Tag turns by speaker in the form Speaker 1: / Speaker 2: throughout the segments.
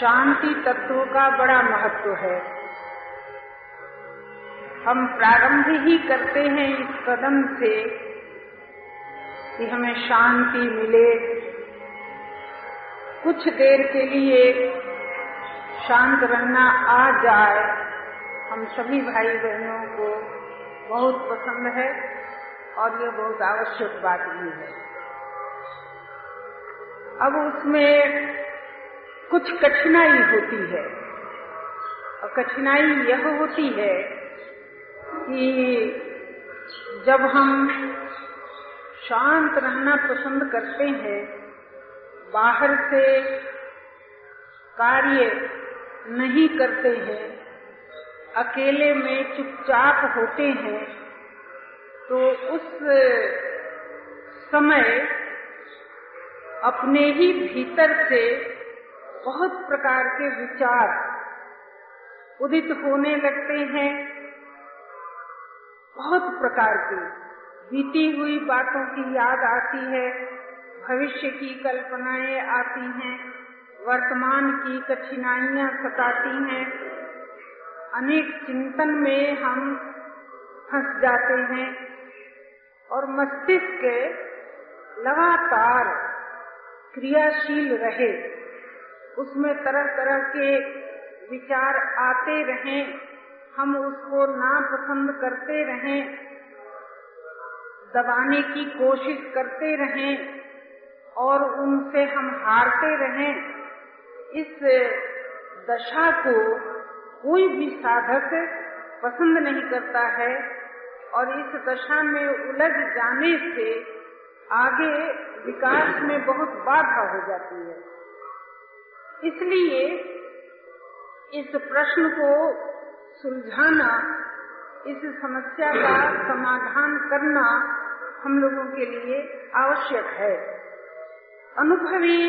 Speaker 1: शांति तत्व का बड़ा महत्व है। हम प्रारंभ ही करते हैं इस कदम से कि हमें शांति मिले। कुछ देर के लिए शांत रहना आ जाए। हम सभी भाई बहनों को बहुत पसंद है और ये बहुत आवश्यक बात भी है। अब उसमें कुछ कठिनाई होती है। और कठिनाई यह होती है कि जब हम शांत रहना पसंद करते हैं, बाहर से कार्य नहीं करते हैं, अकेले में चुपचाप होते हैं तो उस समय अपने ही भीतर से बहुत प्रकार के विचार उदित होने लगते हैं। बहुत प्रकार की बीती हुई बातों की याद आती है, भविष्य की कल्पनाएँ आती हैं, वर्तमान की कठिनाइयाँ सताती हैं। अनेक चिंतन में हम फंस जाते हैं और मस्तिष्क लगातार क्रियाशील रहे। उसमें तरह तरह के विचार आते रहें। हम उसको नापसंद करते रहें। दबाने की कोशिश करते रहें और उनसे हम हारते रहें। इस दशा को कोई भी साधक पसंद नहीं करता है और इस दशा में उलझ जाने से आगे विकास में बहुत बाधा हो जाती है। इसलिए इस प्रश्न को सुलझाना, इस समस्या का समाधान करना हम लोगों के लिए आवश्यक है। अनुभवी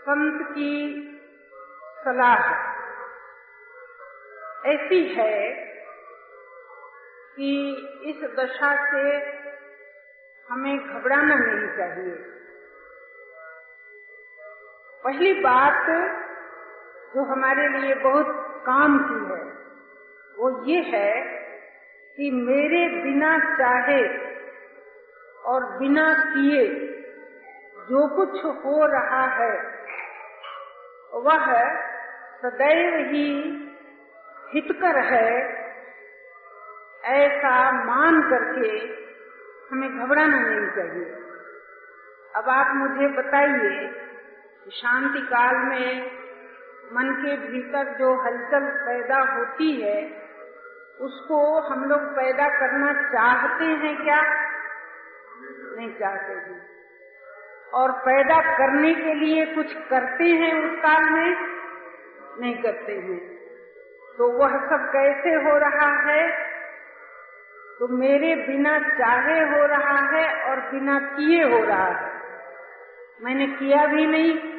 Speaker 1: संत की सलाह ऐसी है कि इस दशा से हमें घबराना नहीं चाहिए। पहली बात जो हमारे लिए बहुत काम की है, वो ये है कि मेरे बिना चाहे और बिना किए जो कुछ हो रहा है, वह सदैव ही हितकर है, ऐसा मान करके हमें घबराना नहीं चाहिए। अब आप मुझे बताइए शांति काल में मन के भीतर जो हलचल पैदा होती है, उसको हम लोग पैदा करना चाहते हैं क्या? नहीं चाहते हैं और पैदा करने के लिए कुछ करते हैं उस काल में? नहीं करते हैं। तो वह सब कैसे हो रहा है? तो मेरे बिना चाहे हो रहा है और बिना किए हो रहा है। मैंने किया भी नहीं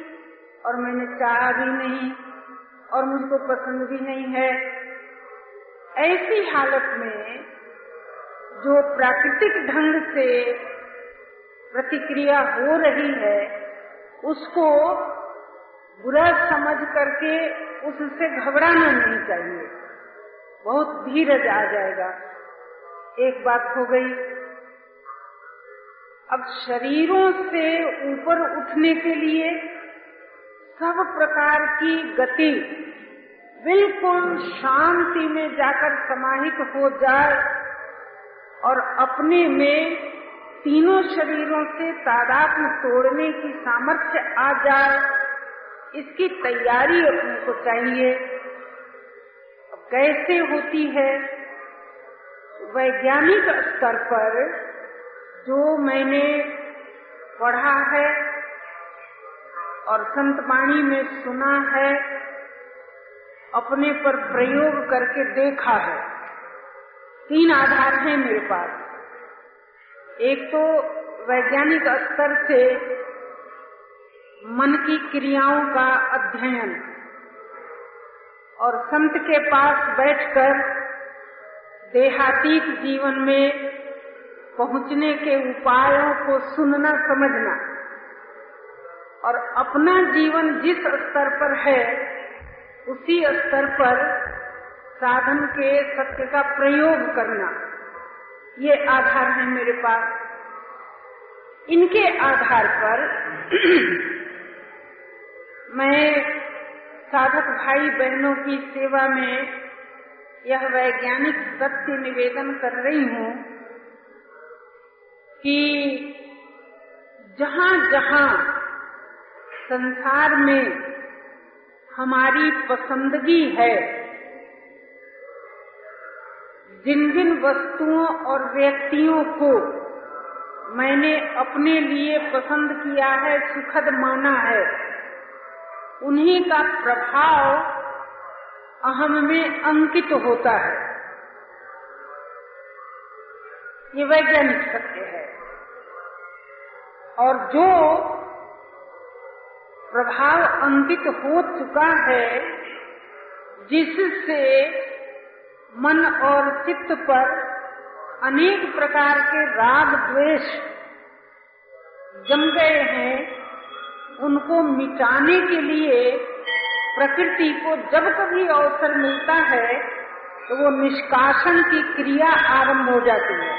Speaker 1: और मैंने चाहा भी नहीं और मुझको पसंद भी नहीं है। ऐसी हालत में जो प्राकृतिक ढंग से प्रतिक्रिया हो रही है, उसको बुरा समझ करके उससे घबराना नहीं चाहिए। बहुत धीरज आ जाएगा। एक बात हो गई। अब शरीरों से ऊपर उठने के लिए सब प्रकार की गति बिल्कुल शांति में जाकर समाहित हो जाए और अपने में तीनों शरीरों से तादात्म तोड़ने की सामर्थ्य आ जाए, इसकी तैयारी अपने को चाहिए। कैसे होती है? वैज्ञानिक स्तर पर जो मैंने पढ़ा है और संत वाणी में सुना है, अपने पर प्रयोग करके देखा है। तीन आधार हैं मेरे पास। एक तो वैज्ञानिक स्तर से मन की क्रियाओं का अध्ययन और संत के पास बैठकर देहातीत जीवन में पहुँचने के उपायों को सुनना, समझना। और अपना जीवन जिस स्तर पर है, उसी स्तर पर साधन के सत्य का प्रयोग करना। ये आधार है मेरे पास। इनके आधार पर मैं साधक भाई बहनों की सेवा में यह वैज्ञानिक सत्य निवेदन कर रही हूँ कि जहाँ जहाँ संसार में हमारी पसंदगी है। जिन जिन वस्तुओं और व्यक्तियों को मैंने अपने लिए पसंद किया है, सुखद माना है, उन्हीं का प्रभाव अहम में अंकित होता है। ये वैज्ञानिक सत्य है। और जो प्रभाव अंकित हो चुका है, जिससे मन और चित्त पर अनेक प्रकार के राग द्वेष जम गए हैं। उनको मिटाने के लिए प्रकृति को जब कभी अवसर मिलता है तो वो निष्कासन की क्रिया आरंभ हो जाती है।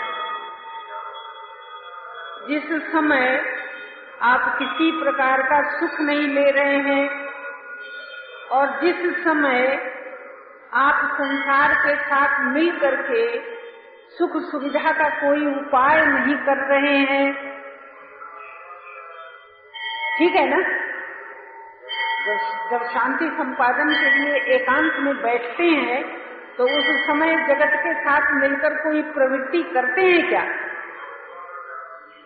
Speaker 1: जिस समय आप किसी प्रकार का सुख नहीं ले रहे हैं। और जिस समय आप संसार के साथ मिल करके सुख सुविधा का कोई उपाय नहीं कर रहे हैं, ठीक है ना? जब शांति संपादन के लिए एकांत में बैठते हैं तो उस समय जगत के साथ मिलकर कोई प्रवृत्ति करते हैं क्या?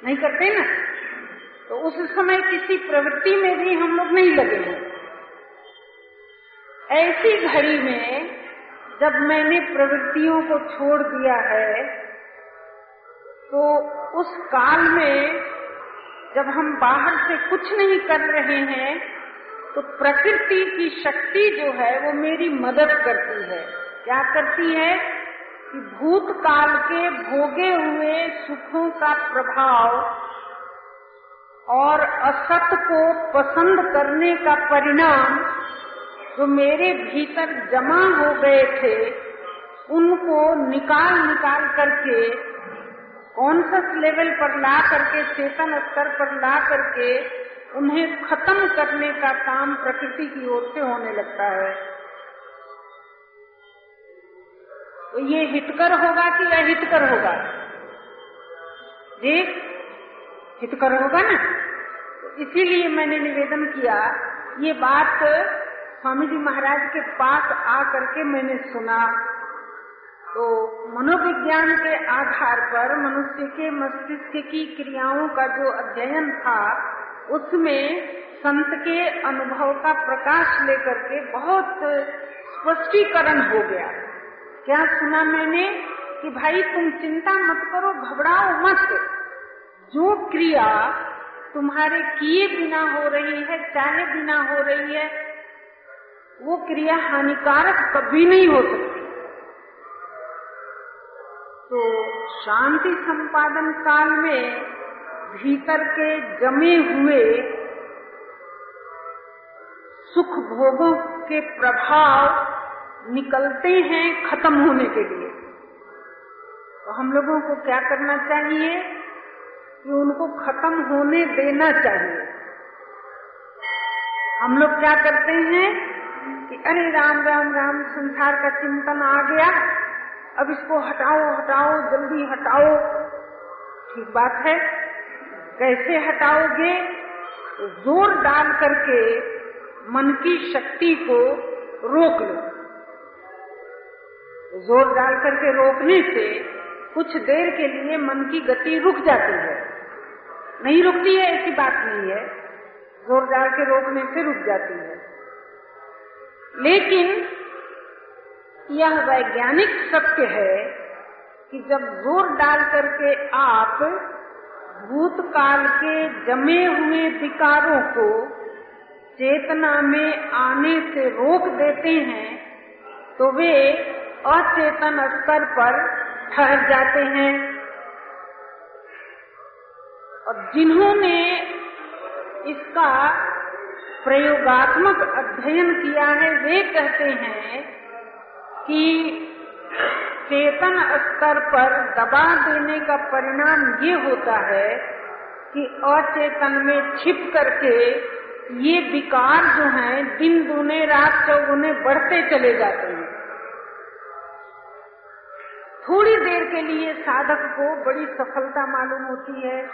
Speaker 1: नहीं करते ना? तो उस समय किसी प्रवृत्ति में भी हम लोग नहीं लगे हैं। ऐसी घड़ी में जब मैंने प्रवृत्तियों को छोड़ दिया है तो उस काल में जब हम बाहर से कुछ नहीं कर रहे हैं तो प्रकृति की शक्ति जो है, वो मेरी मदद करती है। क्या करती है? कि भूतकाल के भोगे हुए सुखों का प्रभाव और असत को पसंद करने का परिणाम जो मेरे भीतर जमा हो गए थे, उनको निकाल निकाल करके कॉन्शस लेवल पर ला करके, चेतन स्तर पर ला करके, उन्हें खत्म करने का काम प्रकृति की ओर से होने लगता है। तो ये हितकर होगा कि अहितकर होगा? जी हितकर होगा ना? तो इसीलिए मैंने निवेदन किया, ये बात स्वामी जी महाराज के पास आ करके मैंने सुना। तो मनोविज्ञान के आधार पर, मनुष्य के मस्तिष्क की क्रियाओं का जो अध्ययन था, उसमें संत के अनुभव का प्रकाश लेकर के बहुत स्पष्टीकरण हो गया। क्या सुना मैंने कि भाई तुम चिंता मत करो, घबराओ मत। जो क्रिया तुम्हारे किए बिना हो रही है चाहे बिना हो रही है, वो क्रिया हानिकारक कभी नहीं हो सकती। तो शांति संपादन काल में भीतर के जमे हुए सुख भोगों के प्रभाव निकलते हैं खत्म होने के लिए। तो हम लोगों को क्या करना चाहिए? कि उनको खत्म होने देना चाहिए। हम लोग क्या करते हैं कि अरे राम राम राम, संसार का चिंतन आ गया। अब इसको हटाओ हटाओ, जल्दी हटाओ। ठीक बात है। कैसे हटाओगे? तो ज़ोर डाल करके मन की शक्ति को रोक लो। ज़ोर डाल करके रोकने से कुछ देर के लिए मन की गति रुक जाती है। नहीं रुकती है, ऐसी बात नहीं है। ज़ोर डाल के रोकने से रुक जाती है। लेकिन यह वैज्ञानिक सत्य है कि जब ज़ोर डाल करके आप भूतकाल के जमे हुए विकारों को चेतना में आने से रोक देते हैं तो वे अचेतन स्तर पर ठहर जाते हैं। और जिन्होंने इसका प्रयोगात्मक अध्ययन किया है, वे कहते हैं कि चेतन स्तर पर दबा देने का परिणाम ये होता है कि अचेतन में छिप करके ये विकार जो हैं, दिन दूने, रात चौगुने बढ़ते चले जाते हैं। थोड़ी देर के लिए साधक को बड़ी सफलता मालूम होती है।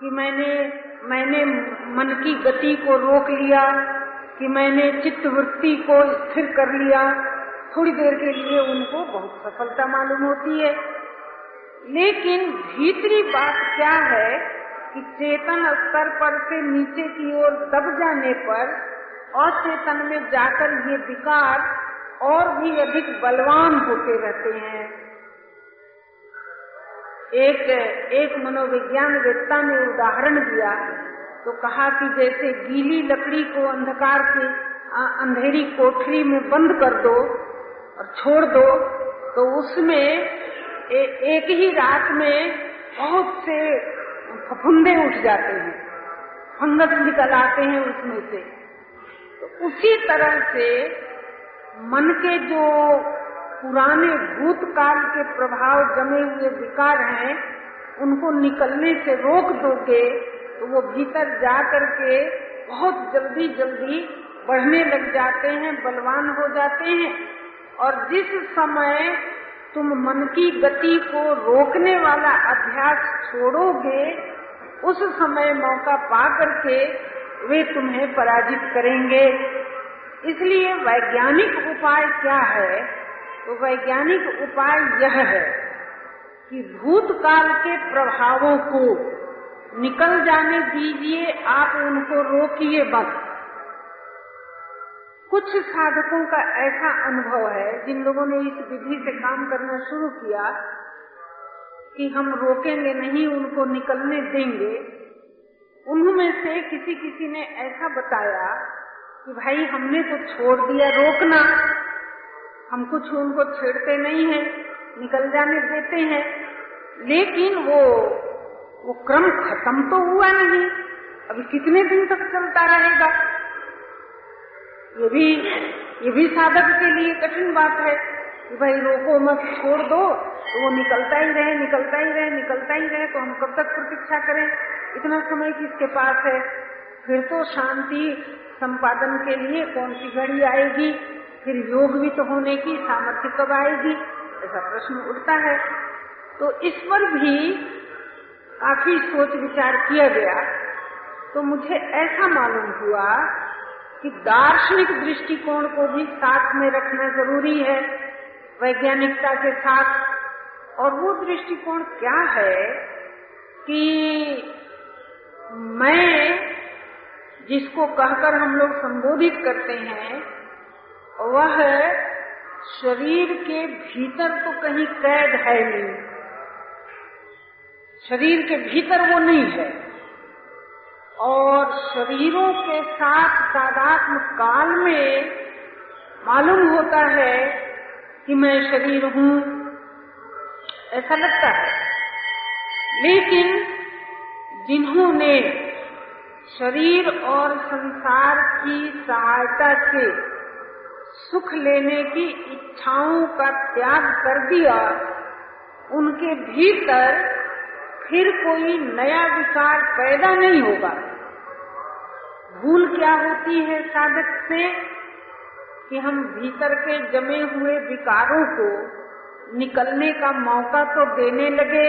Speaker 1: कि मैंने मैंने मन की गति को रोक लिया, कि मैंने चित्त वृत्ति को स्थिर कर लिया। थोड़ी देर के लिए उनको बहुत सफलता मालूम होती है। लेकिन भीतरी बात क्या है कि चेतन स्तर पर से नीचे की ओर दब जाने पर अचेतन में जाकर ये विकार और भी अधिक बलवान होते रहते हैं। एक एक मनोविज्ञान वेत्ता ने उदाहरण दिया तो कहा कि जैसे गीली लकड़ी को अंधकार से अंधेरी कोठरी में बंद कर दो और छोड़ दो तो उसमें ए, एक ही रात में बहुत से फफुंदे उठ जाते हैं फंगस निकल आते हैं उसमें से। तो उसी तरह से मन के जो पुराने भूतकाल के प्रभाव जमे हुए विकार हैं, उनको निकलने से रोक दोगे तो वो भीतर जा करके बहुत जल्दी जल्दी बढ़ने लग जाते हैं, बलवान हो जाते हैं। और जिस समय तुम मन की गति को रोकने वाला अभ्यास छोड़ोगे, उस समय मौका पा करके वे तुम्हें पराजित करेंगे। इसलिए वैज्ञानिक उपाय क्या है? तो वैज्ञानिक उपाय यह है कि भूतकाल के प्रभावों को निकल जाने दीजिए, आप उनको रोकिए बस। कुछ साधकों का ऐसा अनुभव है, जिन लोगों ने इस विधि से काम करना शुरू किया कि हम रोकेंगे नहीं, उनको निकलने देंगे। उनमें से किसी किसी ने ऐसा बताया कि भाई हमने तो छोड़ दिया रोकना। हम कुछ उनको छेड़ते नहीं है, निकल जाने देते हैं। लेकिन वो वो क्रम खत्म तो हुआ नहीं। अभी कितने दिन तक चलता रहेगा? ये भी ये भी साधक के लिए कठिन बात है कि भाई रोको मत, छोड़ दो। तो वो निकलता ही रहे, निकलता ही रहे, निकलता ही रहे तो हम कब तक प्रतीक्षा करें? इतना समय किसके पास है? फिर तो शांति, संपादन के लिए कौन सी घड़ी आएगी? फिर योग भी तो होने की सामर्थ्य कब आएगी? ऐसा प्रश्न उठता है। तो इस पर भी काफ़ी सोच विचार किया गया। तो मुझे ऐसा मालूम हुआ कि दार्शनिक दृष्टिकोण को भी साथ में रखना ज़रूरी है, वैज्ञानिकता के साथ। और वो दृष्टिकोण क्या है कि मैं जिसको कहकर हम लोग संबोधित करते हैं वह शरीर के भीतर तो कहीं कैद है नहीं। शरीर के भीतर वो नहीं है। और शरीरों के साथ तादात्म काल में मालूम होता है कि मैं शरीर हूँ, ऐसा लगता है। लेकिन जिन्होंने शरीर और संसार की सहायता से सुख लेने की इच्छाओं का त्याग कर दिया, उनके भीतर फिर कोई नया विकार पैदा नहीं होगा। भूल क्या होती है साधक से कि हम भीतर के जमे हुए विकारों को निकलने का मौका तो देने लगे,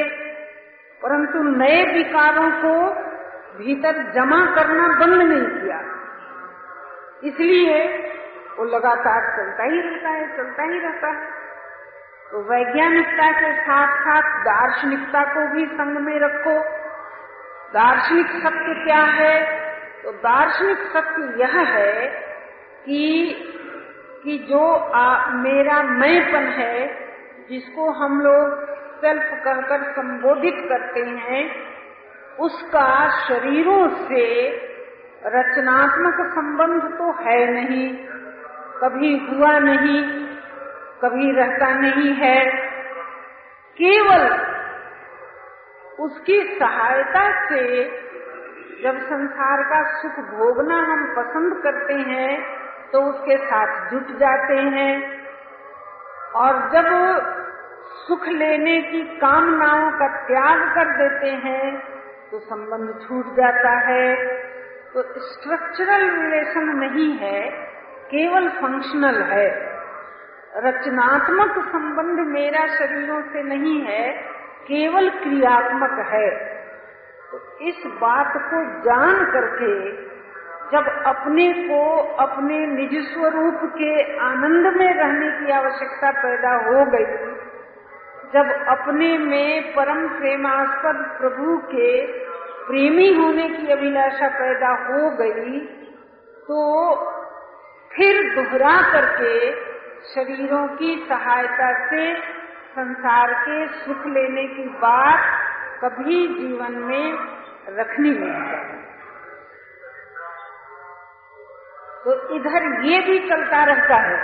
Speaker 1: परंतु नए विकारों को भीतर जमा करना बंद नहीं किया। इसलिए वो लगातार चलता ही रहता है चलता ही रहता है। तो वैज्ञानिकता के साथ साथ दार्शनिकता को भी संग में रखो। दार्शनिक सत्य क्या है? तो दार्शनिक सत्य यह है कि कि जो आ, मेरा मैंपन है जिसको हम लोग सेल्फ कहकर संबोधित करते हैं उसका शरीरों से रचनात्मक संबंध तो है नहीं। कभी हुआ नहीं, कभी रहता नहीं है। केवल उसकी सहायता से जब संसार का सुख भोगना हम पसंद करते हैं तो उसके साथ जुट जाते हैं। और जब सुख लेने की कामनाओं का त्याग कर देते हैं तो संबंध छूट जाता है। तो स्ट्रक्चरल रिलेशन नहीं है। केवल फंक्शनल है। रचनात्मक संबंध मेरा शरीरों से नहीं है, केवल क्रियात्मक है। तो इस बात को जान करके, जब अपने को अपने निज स्वरूप के आनंद में रहने की आवश्यकता पैदा हो गई, जब अपने में परम प्रेमास्पद प्रभु के प्रेमी होने की अभिलाषा पैदा हो गई तो फिर दोहरा करके शरीरों की सहायता से संसार के सुख लेने की बात कभी जीवन में रखनी नहीं चाहिए। तो इधर ये भी चलता रहता है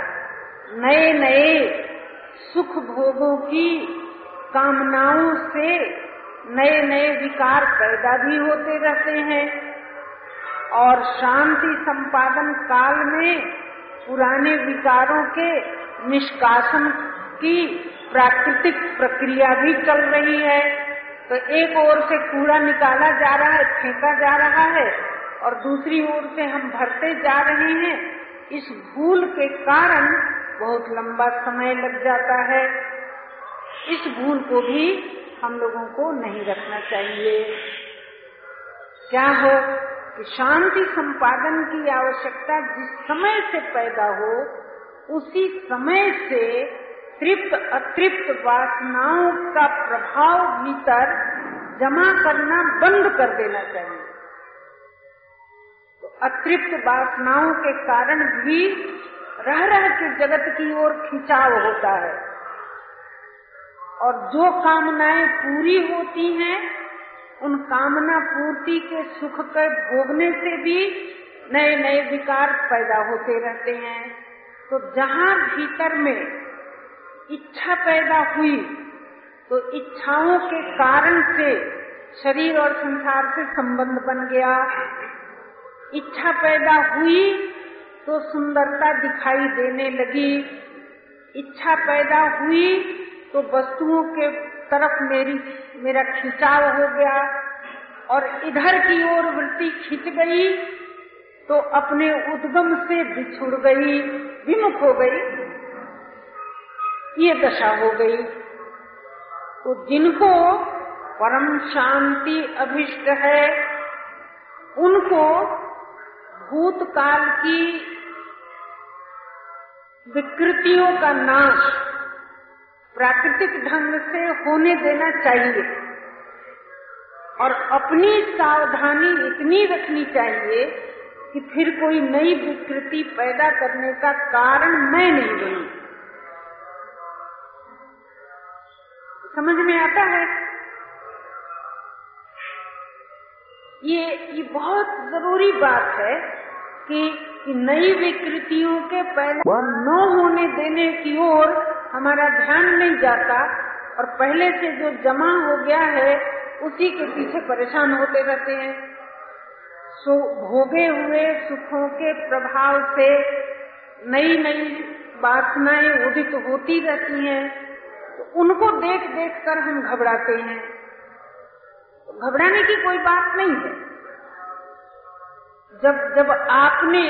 Speaker 1: नए नए सुख भोगों की कामनाओं से नए नए विकार पैदा भी होते रहते हैं। और शांति संपादन काल में पुराने विकारों के निष्कासन की प्राकृतिक प्रक्रिया भी चल रही है। तो एक ओर से कूड़ा निकाला जा रहा है, फेंका जा रहा है, और दूसरी ओर से हम भरते जा रहे हैं। इस भूल के कारण बहुत लंबा समय लग जाता है। इस भूल को भी हम लोगों को नहीं रखना चाहिए। क्या हो? शांति संपादन की आवश्यकता जिस समय से पैदा हो, उसी समय से तृप्त, अतृप्त वासनाओं का प्रभाव भीतर जमा करना बंद कर देना चाहिए। तो अतृप्त वासनाओं के कारण भी रह रह के जगत की ओर खिंचाव होता है। और जो कामनाएँ पूरी होती हैं उन कामना पूर्ति के सुख के भोगने से भी नए नए विकार पैदा होते रहते हैं। तो जहाँ भीतर में इच्छा पैदा हुई तो इच्छाओं के कारण से शरीर और संसार से संबंध बन गया। इच्छा पैदा हुई तो सुंदरता दिखाई देने लगी। इच्छा पैदा हुई तो वस्तुओं के तरफ़ मेरी, मेरा खिंचाव हो गया और इधर की ओर वृत्ति खिंच गई तो अपने उद्गम से बिछुड़ गई, विमुख हो गई। ये दशा हो गई। तो जिनको परम शांति अभिष्ट है, उनको भूतकाल की विकृतियों का नाश प्राकृतिक ढंग से होने देना चाहिए। और अपनी सावधानी इतनी रखनी चाहिए कि फिर कोई नई विकृति पैदा करने का कारण मैं नहीं बनी। समझ में आता है? ये ये बहुत ज़रूरी बात है कि, कि नई विकृतियों के पैदा न होने देने की ओर हमारा ध्यान नहीं जाता और पहले से जो जमा हो गया है, उसी के पीछे परेशान होते रहते हैं। सो भोगे हुए सुखों के प्रभाव से नई नई वासनाएँ उदित होती रहती हैं तो उनको देख देख कर हम घबराते हैं। घबराने की कोई बात नहीं है। जब जब आपने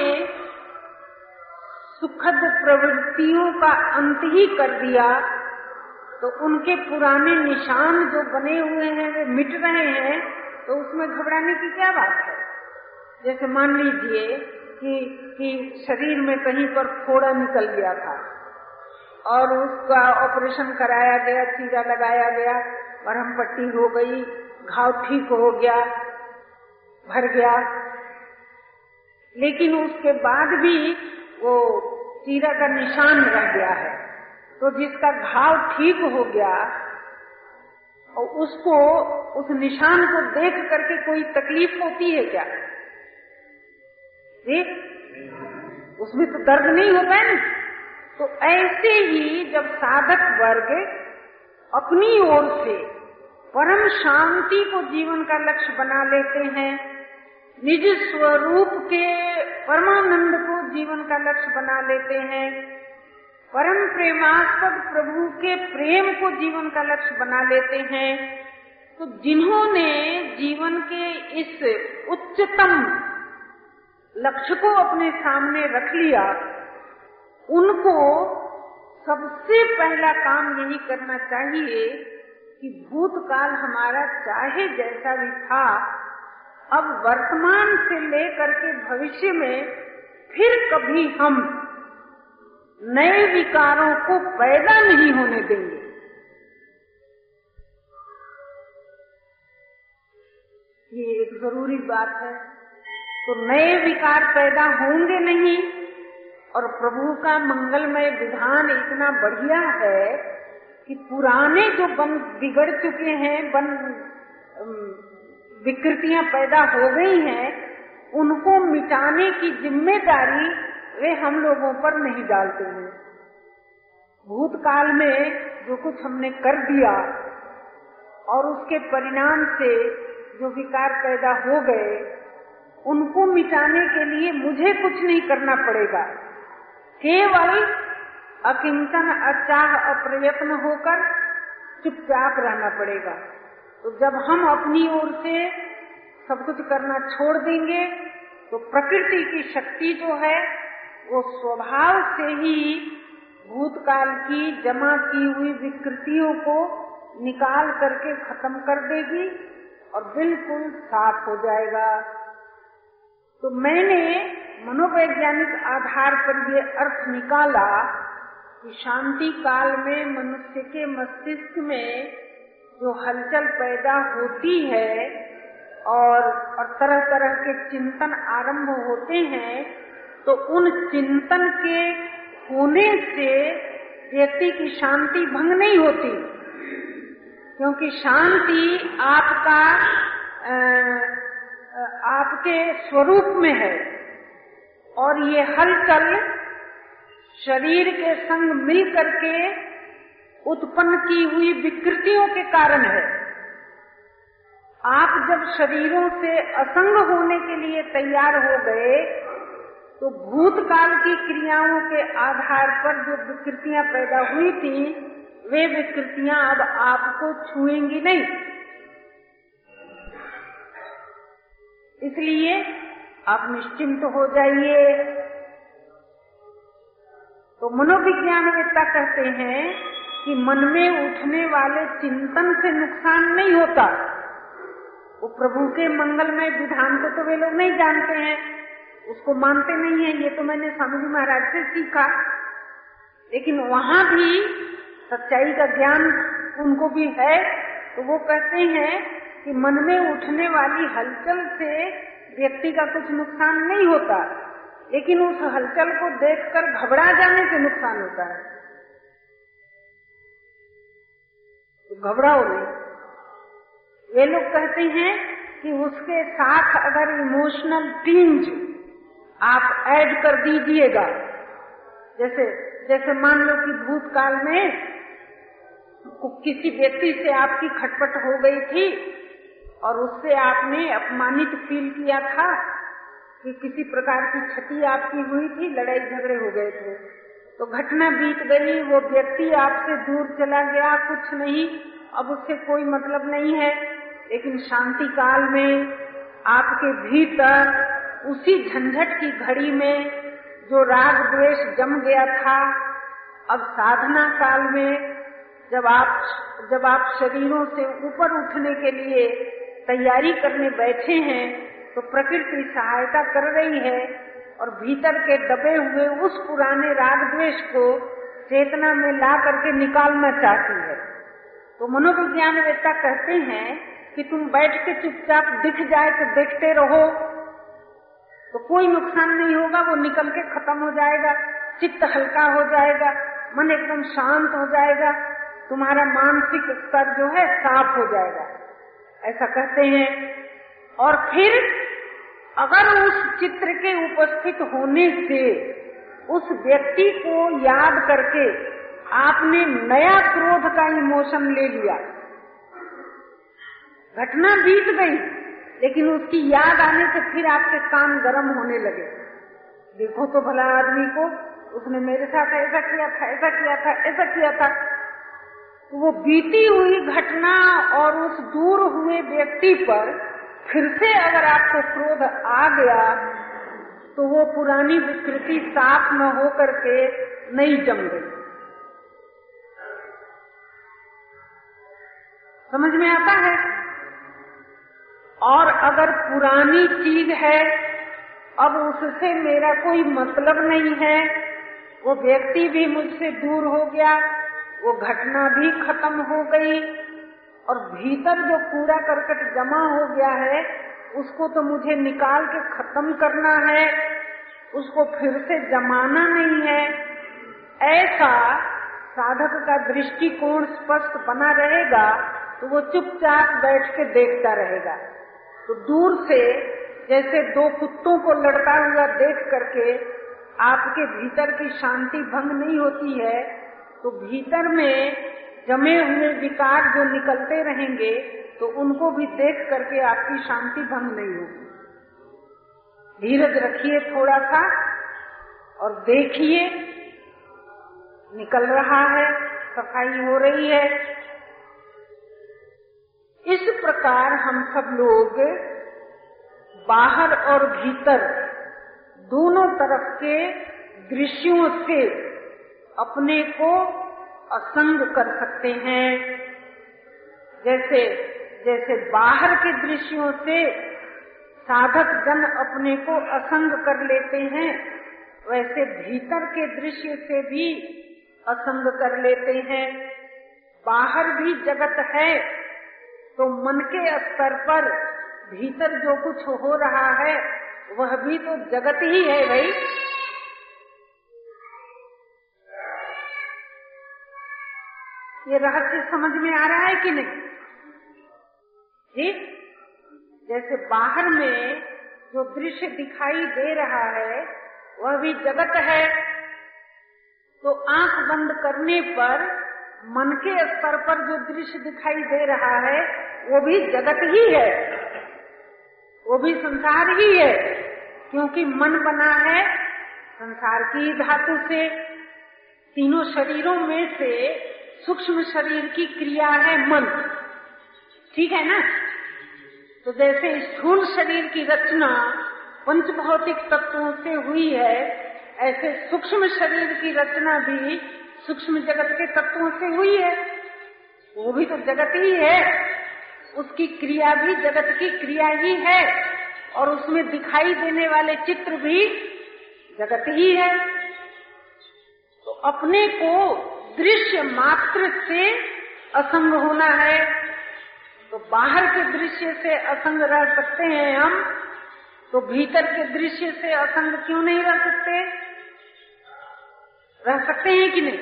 Speaker 1: सुखद प्रवृत्तियों का अंत ही कर दिया तो उनके पुराने निशान जो बने हुए हैं, वे मिट रहे हैं तो उसमें घबराने की क्या बात है? जैसे मान लीजिए कि कि शरीर में कहीं पर फोड़ा निकल गया था, और उसका ऑपरेशन कराया गया, चीरा लगाया गया, मरहम पट्टी हो गई, घाव ठीक हो गया, भर गया। लेकिन उसके बाद भी वो चीरा का निशान रह गया है। तो जिसका घाव ठीक हो गया, और उसको, उस निशान को देख करके कोई तकलीफ़ होती है क्या? देख उसमें तो दर्द नहीं होता है तो ऐसे ही जब साधक वर्ग अपनी ओर से परम शांति को जीवन का लक्ष्य बना लेते हैं निज स्वरूप के परमानंद को जीवन का लक्ष्य बना लेते हैं। परम प्रेमास्पद प्रभु के प्रेम को जीवन का लक्ष्य बना लेते हैं। तो जिन्होंने जीवन के इस उच्चतम लक्ष्य को अपने सामने रख लिया, उनको सबसे पहला काम यही करना चाहिए कि भूतकाल हमारा चाहे जैसा भी था अब वर्तमान से लेकर के भविष्य में फिर कभी हम नए विकारों को पैदा नहीं होने देंगे। ये एक ज़रूरी बात है। तो नए विकार पैदा होंगे नहीं और प्रभु का मंगलमय विधान इतना बढ़िया है कि पुराने जो बन बिगड़ चुके हैं, बन विकृतियाँ पैदा हो गई हैं, उनको मिटाने की ज़िम्मेदारी वे हम लोगों पर नहीं डालते हैं। भूतकाल में जो कुछ हमने कर दिया और उसके परिणाम से जो विकार पैदा हो गए, उनको मिटाने के लिए मुझे कुछ नहीं करना पड़ेगा। केवल अकिंचन अचाह अप्रयत्न होकर चुपचाप रहना पड़ेगा। तो जब हम अपनी ओर से सब कुछ करना छोड़ देंगे तो प्रकृति की शक्ति जो है, वो स्वभाव से ही भूतकाल की जमा की हुई विकृतियों को निकाल करके खत्म कर देगी और बिल्कुल साफ़ हो जाएगा। तो मैंने मनोवैज्ञानिक आधार पर ये अर्थ निकाला कि शांति काल में मनुष्य के मस्तिष्क में जो हलचल पैदा होती है और, तरह तरह के चिंतन आरंभ होते हैं तो उन चिंतन के होने से व्यक्ति की शांति भंग नहीं होती। क्योंकि शांति आपका आपके स्वरूप में है। और ये हलचल शरीर के संग मिल करके उत्पन्न की हुई विकृतियों के कारण है। आप जब शरीरों से असंग होने के लिए तैयार हो गए तो भूतकाल की क्रियाओं के आधार पर जो विकृतियाँ पैदा हुई थी, वे विकृतियाँ अब आपको छुएँगी नहीं। इसलिए आप निश्चिंत हो जाइए। तो मनोविज्ञानवेत्ता कहते हैं कि मन में उठने वाले चिंतन से नुकसान नहीं होता। वो प्रभु के मंगलमय विधान को तो वे लोग नहीं जानते हैं। उसको मानते नहीं है। ये तो मैंने स्वामी जी महाराज से सीखा। लेकिन वहाँ भी सच्चाई का ज्ञान उनको भी है। तो वो कहते हैं कि मन में उठने वाली हलचल से व्यक्ति का कुछ नुकसान नहीं होता। लेकिन उस हलचल को देखकर घबरा जाने से नुकसान होता है। तो घबराओ नहीं। ये लोग कहते हैं कि उसके साथ अगर इमोशनल टिंज आप ऐड कर दीजिएगा, जैसे जैसे मान लो कि भूतकाल में किसी व्यक्ति से आपकी खटपट हो गई थी और उससे आपने अपमानित फील किया था कि किसी प्रकार की क्षति आपकी हुई थी, लड़ाई झगड़े हो गए थे। तो घटना बीत गई, वो व्यक्ति आपसे दूर चला गया, कुछ नहीं, अब उससे कोई मतलब नहीं है। लेकिन शांति काल में आपके भीतर उसी झंझट की घड़ी में जो राग द्वेष जम गया था, अब साधना काल में जब आप जब आप शरीरों से ऊपर उठने के लिए तैयारी करने बैठे हैं तो प्रकृति सहायता कर रही है। और भीतर के दबे हुए उस पुराने राग द्वेष को चेतना में ला करके निकालना चाहती है। तो मनोविज्ञानवेत्ता कहते हैं कि तुम बैठ के चुपचाप दिख जाए तो देखते रहो। तो कोई नुकसान नहीं होगा, वो निकल के खत्म हो जाएगा, चित्त हल्का हो जाएगा, मन एकदम शांत हो जाएगा, तुम्हारा मानसिक स्तर जो है साफ़ हो जाएगा। ऐसा कहते हैं। और फिर अगर उस चित्र के उपस्थित होने से उस व्यक्ति को याद करके आपने नया क्रोध का इमोशन ले लिया, घटना बीत गई, लेकिन उसकी याद आने से फिर आपके काम गर्म होने लगे। देखो तो भला आदमी को, उसने मेरे साथ ऐसा किया था, ऐसा किया था, ऐसा किया था। तो वो बीती हुई घटना और उस दूर हुए व्यक्ति पर फिर से अगर आपको क्रोध आ गया तो वो पुरानी विकृति साफ़ न हो करके नहीं जम गई। समझ में आता है? और अगर पुरानी चीज़ है, अब उससे मेरा कोई मतलब नहीं है, वो व्यक्ति भी मुझसे दूर हो गया, वो घटना भी खत्म हो गई और भीतर जो कूड़ा करकट जमा हो गया है, उसको तो मुझे निकाल के खत्म करना है, उसको फिर से जमाना नहीं है। ऐसा साधक का दृष्टिकोण स्पष्ट बना रहेगा तो वो चुपचाप बैठ के देखता रहेगा। तो दूर से जैसे दो कुत्तों को लड़ता हुआ देख करके आपके भीतर की शांति भंग नहीं होती है तो भीतर में जमे हुए विकार जो निकलते रहेंगे तो उनको भी देख करके आपकी शांति भंग नहीं होगी। धीरज रखिए थोड़ा सा और देखिए, निकल रहा है, सफ़ाई हो रही है। इस प्रकार हम सब लोग बाहर और भीतर दोनों तरफ़ के दृश्यों से अपने को असंग कर सकते हैं। जैसे जैसे बाहर के दृश्यों से साधक जन अपने को असंग कर लेते हैं, वैसे भीतर के दृश्य से भी असंग कर लेते हैं। बाहर भी जगत है तो मन के स्तर पर भीतर जो कुछ हो रहा है, वह भी तो जगत ही है भाई। ये रहस्य समझ में आ रहा है कि नहीं? ठीक जैसे बाहर में जो दृश्य दिखाई दे रहा है, वह भी जगत है। तो आँख बंद करने पर, मन के स्तर पर जो दृश्य दिखाई दे रहा है, वो भी जगत ही है। वो भी संसार ही है। क्योंकि मन बना है संसार की धातु से। तीनों शरीरों में से सूक्ष्म शरीर की क्रिया है मन। ठीक है ना? तो जैसे स्थूल शरीर की रचना पंच भौतिक तत्वों से हुई है, ऐसे सूक्ष्म शरीर की रचना भी सूक्ष्म जगत के तत्वों से हुई है। वो भी तो जगत ही है। उसकी क्रिया भी जगत की क्रिया ही है और उसमें दिखाई देने वाले चित्र भी जगत ही है। तो अपने को दृश्य मात्र से असंग होना है। तो बाहर के दृश्य से असंग रह सकते हैं हम तो भीतर के दृश्य से असंग क्यों नहीं रह सकते? रह सकते हैं कि नहीं?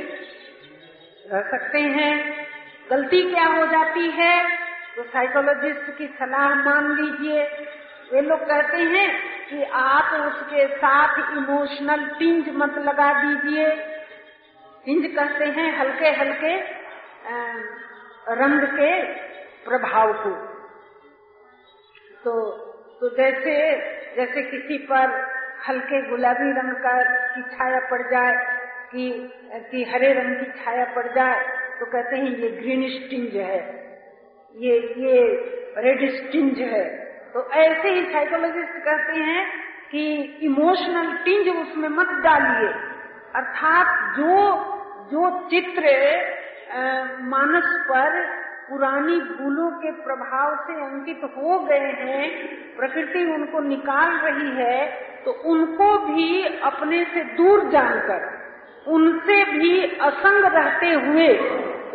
Speaker 1: रह सकते हैं। गलती क्या हो जाती है? तो साइकोलॉजिस्ट की सलाह मान लीजिए। वे लोग कहते हैं कि आप उसके साथ इमोशनल टिंज मत लगा दीजिए। इंज कहते हैं हल्के हल्के रंग के प्रभाव को। तो तो जैसे जैसे किसी पर हल्के गुलाबी रंग का की छाया पड़ जाए, कि कि हरे रंग की छाया पड़ जाए तो कहते हैं ये ग्रीन स्टिंज है। ये ये रेड स्टिंज है। तो ऐसे ही साइकोलॉजिस्ट कहते हैं कि इमोशनल टिंज उसमें मत डालिए। अर्थात जो जो चित्र मानस पर पुरानी भूलों के प्रभाव से अंकित हो गए हैं, प्रकृति उनको निकाल रही है तो उनको भी अपने से दूर जानकर, उनसे भी असंग रहते हुए,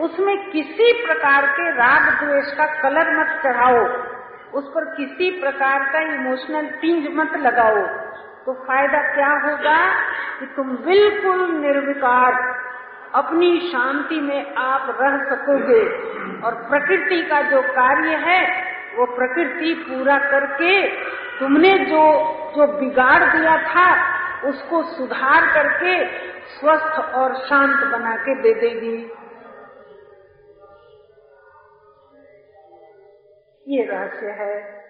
Speaker 1: उसमें किसी प्रकार के राग द्वेष का कलर मत चढ़ाओ, उस पर किसी प्रकार का इमोशनल टिंज मत लगाओ तो फ़ायदा क्या होगा कि तुम बिल्कुल निर्विकार अपनी शांति में आप रह सकोगे। और प्रकृति का जो कार्य है, वो प्रकृति पूरा करके तुमने जो जो बिगाड़ दिया था, उसको सुधार करके स्वस्थ और शांत बना के दे देगी। ये रहस्य है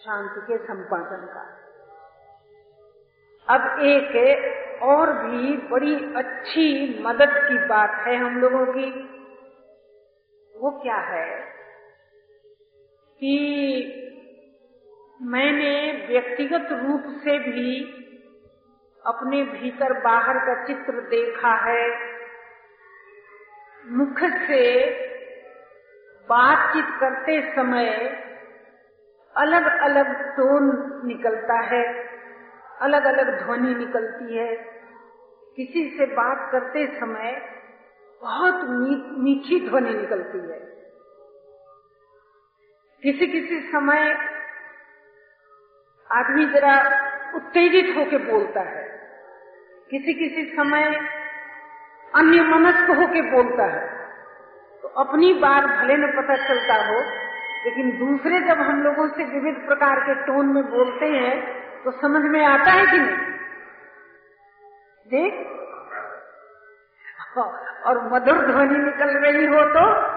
Speaker 1: शांति के संपादन का। अब एक और भी बड़ी अच्छी मदद की बात है हम लोगों की। वो क्या है? कि मैंने व्यक्तिगत रूप से भी अपने भीतर बाहर का चित्र देखा है। मुख से बातचीत करते समय अलग अलग टोन निकलता है। अलग अलग ध्वनि निकलती है। किसी से बात करते समय बहुत मीठी ध्वनि निकलती है। किसी किसी समय आदमी जरा उत्तेजित होके बोलता है। किसी किसी समय अन्य मनस्क होके बोलता है। तो अपनी बात भले न पता चलता हो, लेकिन दूसरे जब हम लोगों से विविध प्रकार के टोन में बोलते हैं तो समझ में आता है कि नहीं? देख। और मधुर ध्वनि निकल रही हो तो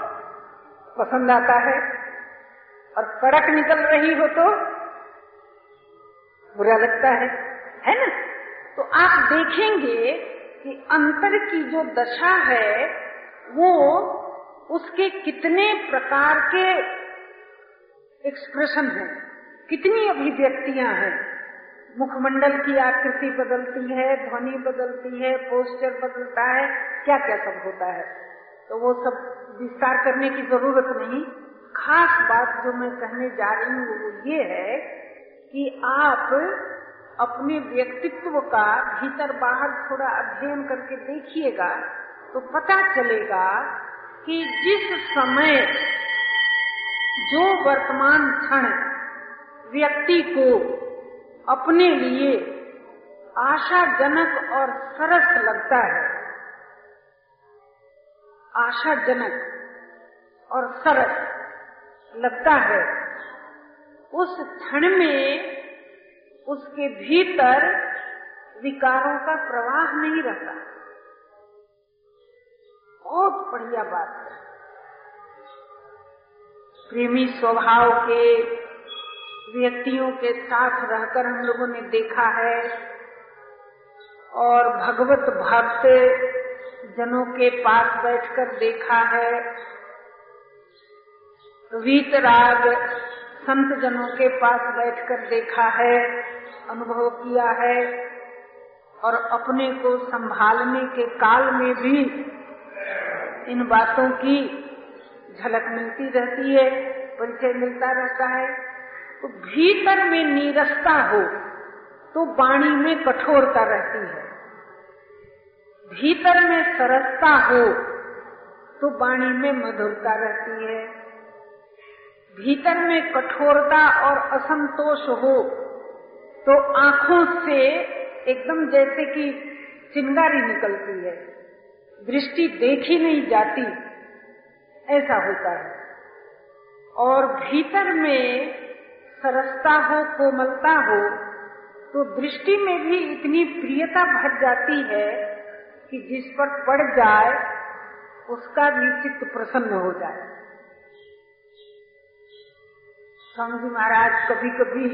Speaker 1: पसंद आता है। और कड़क निकल रही हो तो बुरा लगता है। है ना? तो आप देखेंगे कि अंतर की जो दशा है, वो उसके कितने प्रकार के एक्सप्रेशन हैं। कितनी अभिव्यक्तियाँ हैं। मुखमंडल की आकृति बदलती है, ध्वनि बदलती है पोस्टर बदलता है क्या क्या सब होता है? तो वो सब विस्तार करने की ज़रूरत नहीं। खास बात जो मैं कहने जा रही हूँ, वो ये है कि आप अपने व्यक्तित्व का भीतर बाहर थोड़ा अध्ययन करके देखिएगा तो पता चलेगा कि जिस समय जो वर्तमान क्षण व्यक्ति को अपने लिए आशाजनक और सरस लगता है। आशाजनक और सरस लगता है। उस क्षण में उसके भीतर विकारों का प्रवाह नहीं रहता। बहुत बढ़िया बात है। प्रेमी स्वभाव के व्यक्तियों के साथ रहकर हम लोगों ने देखा है और भगवत भक्त जनों के पास बैठकर देखा है। वीतराग संत जनों के पास बैठकर देखा है, अनुभव किया है और अपने को संभालने के काल में भी इन बातों की झलक मिलती रहती है, परिचय मिलता रहता है। तो भीतर में नीरसता हो तो वाणी में कठोरता रहती है। भीतर में सरसता हो तो वाणी में मधुरता रहती है। भीतर में कठोरता और असंतोष हो तो आँखों से एकदम जैसे कि चिंगारी निकलती है। दृष्टि देखी नहीं जाती, ऐसा होता है। और भीतर में सरसता हो, कोमलता हो तो दृष्टि में भी इतनी प्रियता भर जाती है कि जिस पर पड़ जाए, उसका भी चित्त प्रसन्न हो जाए। स्वामी जी महाराज कभी कभी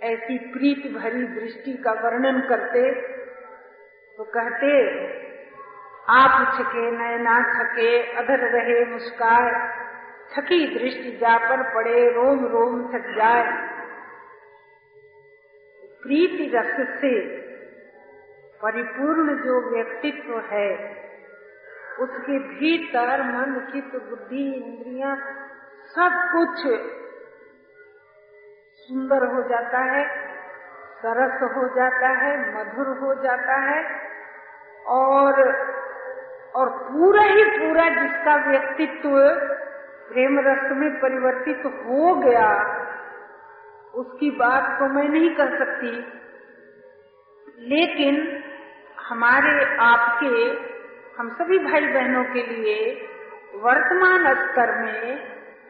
Speaker 1: ऐसी प्रीत भरी दृष्टि का वर्णन करते तो कहते, आप छके, नयना छके, अधर रहे मुस्काय छकी दृष्टि जा पर पड़े, रोम रोम थक जाए। प्रीति रस से परिपूर्ण जो व्यक्तित्व है, उसके भीतर मन, चित्त, बुद्धि, इंद्रिया सब कुछ सुंदर हो जाता है, सरस हो जाता है, मधुर हो जाता है, और और पूरा ही पूरा जिसका व्यक्तित्व प्रेम रस में परिवर्तित हो गया, उसकी बात तो मैं नहीं कर सकती। लेकिन हमारे आपके, हम सभी भाई बहनों के लिए वर्तमान स्तर में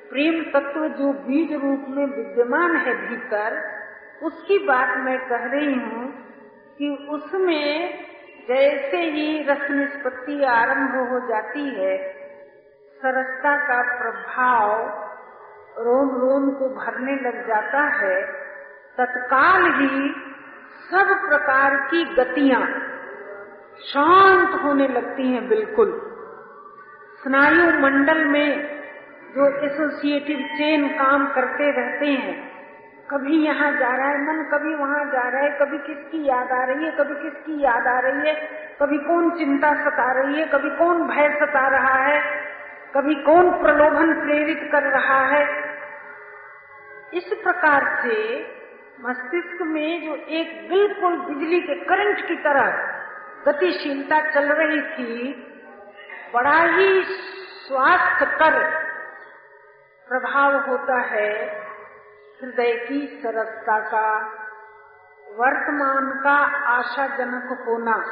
Speaker 1: प्रेम तत्व जो बीज रूप में विद्यमान है भीतर, उसकी बात मैं कह रही हूँ कि उसमें जैसे ही रस निष्पत्ति आरंभ हो जाती है सरसता का प्रभाव रोम रोम को भरने लग जाता है, तत्काल ही सब प्रकार की गतियाँ शांत होने लगती हैं बिल्कुल। स्नायु मंडल में जो एसोसिएटिव चेन काम करते रहते हैं, कभी यहाँ जा रहा है, मन कभी वहाँ जा रहा है, कभी किसकी याद आ रही है, कभी किसकी याद आ रही है, कभी कौन चिंता सता रही है, कभी कौन भय सता रहा है कभी कौन प्रलोभन प्रेरित कर रहा है? इस प्रकार से मस्तिष्क में जो एक बिल्कुल बिजली के करंट की तरह गतिशीलता चल रही थी, बड़ा ही स्वास्थ्य कर प्रभाव होता है हृदय की सरसता का, वर्तमान का आशाजनक होना।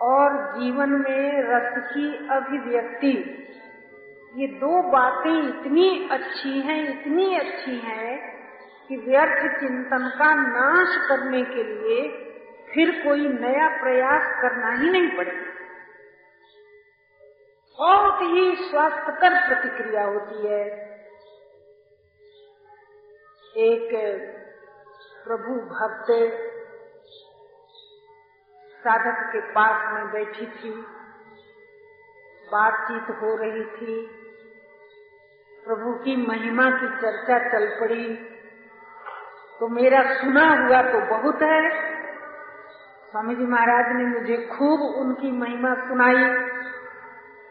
Speaker 1: और जीवन में रस की अभिव्यक्ति। ये दो बातें इतनी अच्छी हैं, इतनी अच्छी हैं कि व्यर्थ चिंतन का नाश करने के लिए फिर कोई नया प्रयास करना ही नहीं पड़ेगा। बहुत ही स्वास्थ्यकर प्रतिक्रिया होती है। एक प्रभु भक्त साधक के पास में बैठी थी। बातचीत हो रही थी। प्रभु की महिमा की चर्चा चल पड़ी। तो मेरा सुना हुआ तो बहुत है। स्वामी जी महाराज ने मुझे खूब उनकी महिमा सुनाई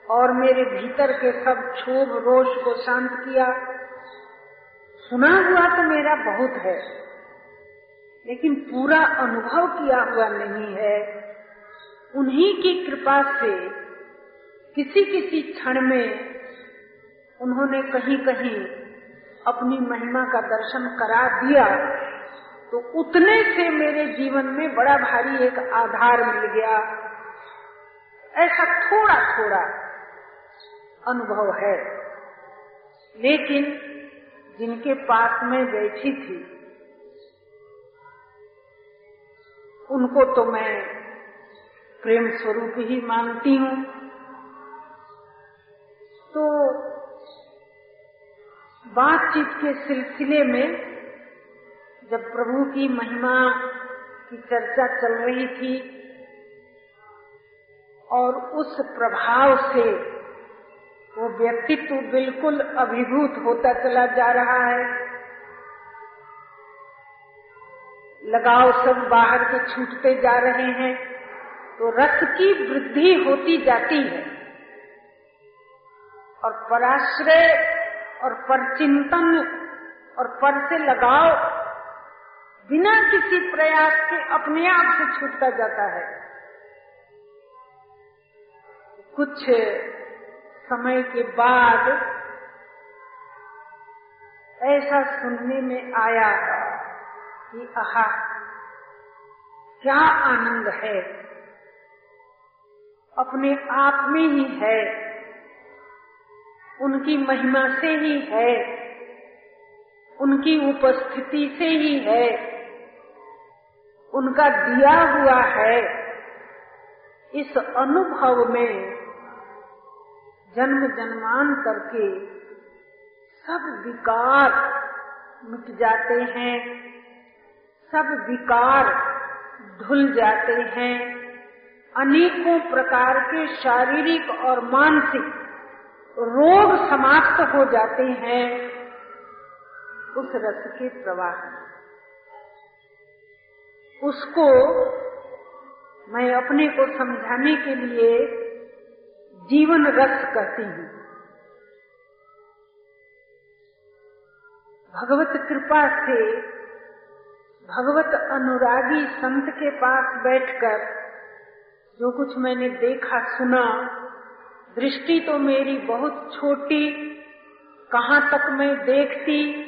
Speaker 1: और मेरे भीतर के सब क्षोभ रोष को शांत किया। सुना हुआ तो मेरा बहुत है, लेकिन पूरा अनुभव किया हुआ नहीं है। उन्हीं की कृपा से किसी किसी क्षण में उन्होंने कहीं कहीं अपनी महिमा का दर्शन करा दिया तो उतने से मेरे जीवन में बड़ा भारी एक आधार मिल गया। ऐसा थोड़ा थोड़ा अनुभव है, लेकिन जिनके पास में बैठी थी, उनको तो मैं प्रेम स्वरूप ही मानती हूँ। तो बातचीत के सिलसिले में जब प्रभु की महिमा की चर्चा चल रही थी और उस प्रभाव से वो व्यक्तित्व बिल्कुल अभिभूत होता चला जा रहा है, लगाव सब बाहर के छूटते जा रहे हैं। तो रस की वृद्धि होती जाती है। और पराश्रय और परचिंतन और पर से लगाव बिना किसी प्रयास के अपने आप से छूटता जाता है। कुछ समय के बाद ऐसा सुनने में आया कि आहा, क्या आनंद है। अपने आप में ही है। उनकी महिमा से ही है। उनकी उपस्थिति से ही है। उनका दिया हुआ है। इस अनुभव में जन्म जन्मांतर के सब विकार मिट जाते हैं। सब विकार धुल जाते हैं। अनेकों प्रकार के शारीरिक और मानसिक रोग समाप्त हो जाते हैं उस रस के प्रवाह उसको मैं अपने को समझाने के लिए जीवन रस कहती हूँ। भगवत कृपा से भगवत अनुरागी संत के पास बैठकर जो कुछ मैंने देखा, सुना, दृष्टि तो मेरी बहुत छोटी, कहाँ तक मैं देखती,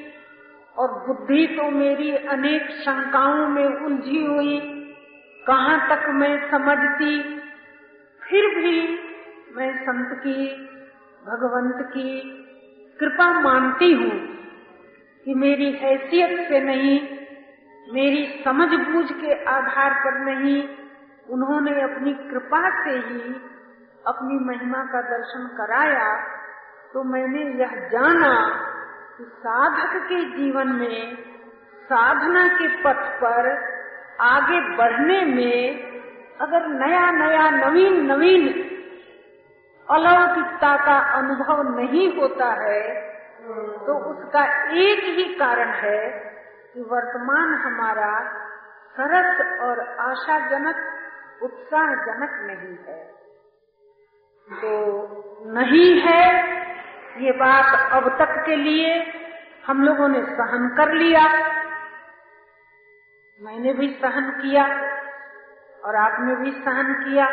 Speaker 1: और बुद्धि तो मेरी अनेक शंकाओं में उलझी हुई, कहाँ तक मैं समझती, फिर भी मैं संत की, भगवंत की कृपा मानती हूँ कि मेरी हैसियत से नहीं, मेरी समझ बूझ के आधार पर नहीं उन्होंने अपनी कृपा से ही अपनी महिमा का दर्शन कराया तो मैंने यह जाना कि साधक के जीवन में, साधना के पथ पर आगे बढ़ने में अगर नया नया, नवीन नवीन अलौकिकता का अनुभव नहीं होता है तो उसका एक ही कारण है कि वर्तमान हमारा सरस और आशाजनक उत्साहजनक नहीं है। तो नहीं है, ये बात अब तक के लिए हम लोगों ने सहन कर लिया। मैंने भी सहन किया और आपने भी सहन किया।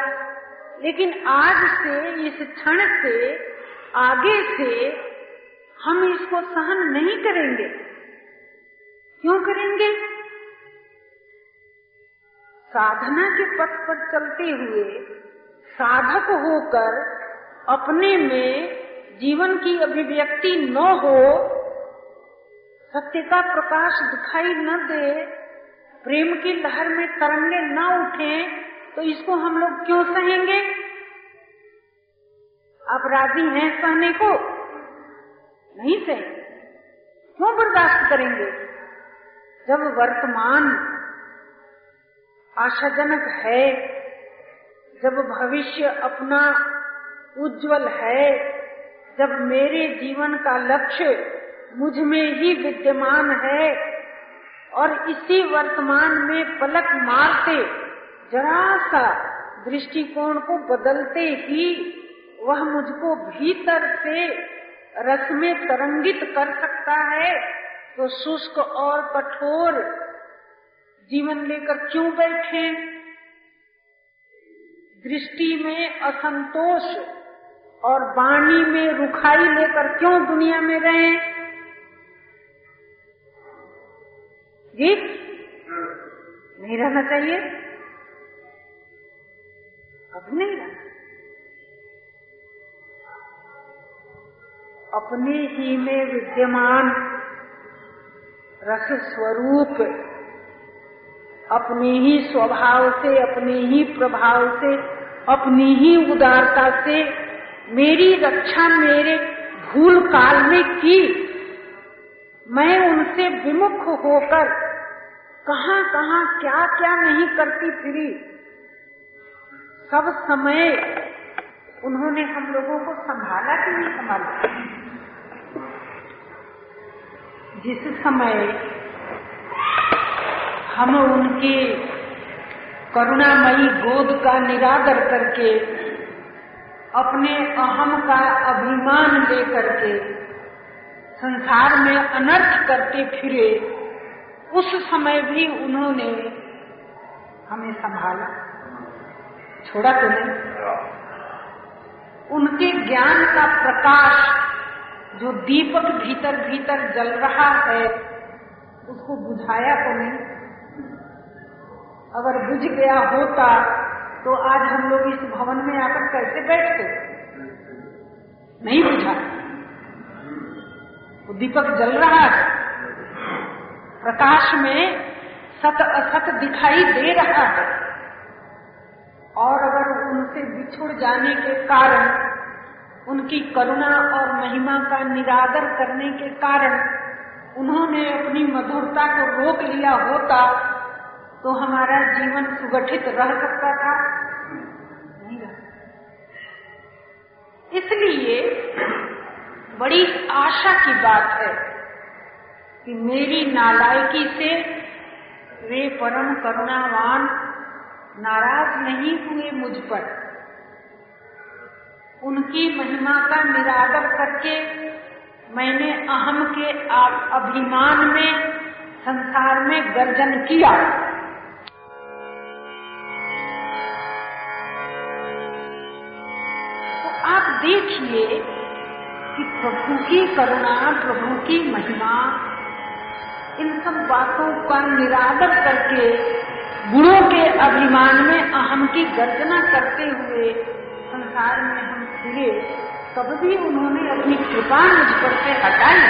Speaker 1: लेकिन आज से, इस क्षण से, आगे से हम इसको सहन नहीं करेंगे। क्यों करेंगे? साधना के पथ पर चलते हुए साधक होकर अपने में जीवन की अभिव्यक्ति न हो, सत्य का प्रकाश दिखाई न दे, प्रेम की लहर में तरंगे न उठे तो इसको हम लोग क्यों सहेंगे? आप राज़ी हैं सहने को? नहीं सहेंगे। क्यों बर्दाश्त करेंगे? जब वर्तमान आशाजनक है जब भविष्य अपना उज्जवल है, जब मेरे जीवन का लक्ष्य मुझमें ही विद्यमान है और इसी वर्तमान में पलक मारते जरा सा दृष्टिकोण को बदलते ही वह मुझको भीतर से रस में तरंगित कर सकता है तो शुष्क और कठोर जीवन लेकर क्यों बैठे? दृष्टि में असंतोष और वाणी में रुखाई लेकर क्यों दुनिया में रहे? जी नहीं रहना चाहिए। अब नहीं रहना। अपने ही में विद्यमान रस स्वरूप अपने ही स्वभाव से, अपने ही प्रभाव से, अपनी ही उदारता से मेरी रक्षा मेरे भूल काल में की। मैं उनसे विमुख होकर कहाँ कहाँ क्या क्या नहीं करती फिरी। सब समय उन्होंने हम लोगों को संभाला कि नहीं संभाला? जिस समय हम उनके करुणामयी गोद का निरादर करके, अपने अहम का अभिमान लेकर के, संसार में अनर्थ करते फिरे, उस समय भी उन्होंने हमें संभाला। छोड़ा तो नहीं। उनके ज्ञान का प्रकाश जो दीपक भीतर भीतर जल रहा है, उसको बुझाया तो नहीं। अगर बुझ गया होता तो आज हम लोग इस भवन में आकर कैसे बैठते? नहीं बुझा। वो दीपक जल रहा है। प्रकाश में सत असत दिखाई दे रहा है। और अगर उनसे बिछुड़ जाने के कारण, उनकी करुणा और महिमा का निरादर करने के कारण उन्होंने अपनी मधुरता को रोक लिया होता तो हमारा जीवन सुगठित रह सकता था। नहीं रह। इसलिए बड़ी आशा की बात है कि मेरी नालायकी से वे परम करुणावान नाराज़ नहीं हुए मुझ पर। उनकी महिमा का निरादर करके मैंने अहम के अभिमान में संसार में गर्जन किया। देखिए कि प्रभु की करुणा, प्रभु की महिमा, इन सब बातों का निरादर करके, गुणों के अभिमान में अहम की गर्जना करते हुए संसार में हम फिरे तब भी उन्होंने अपनी कृपा मुझ पर से हटाई।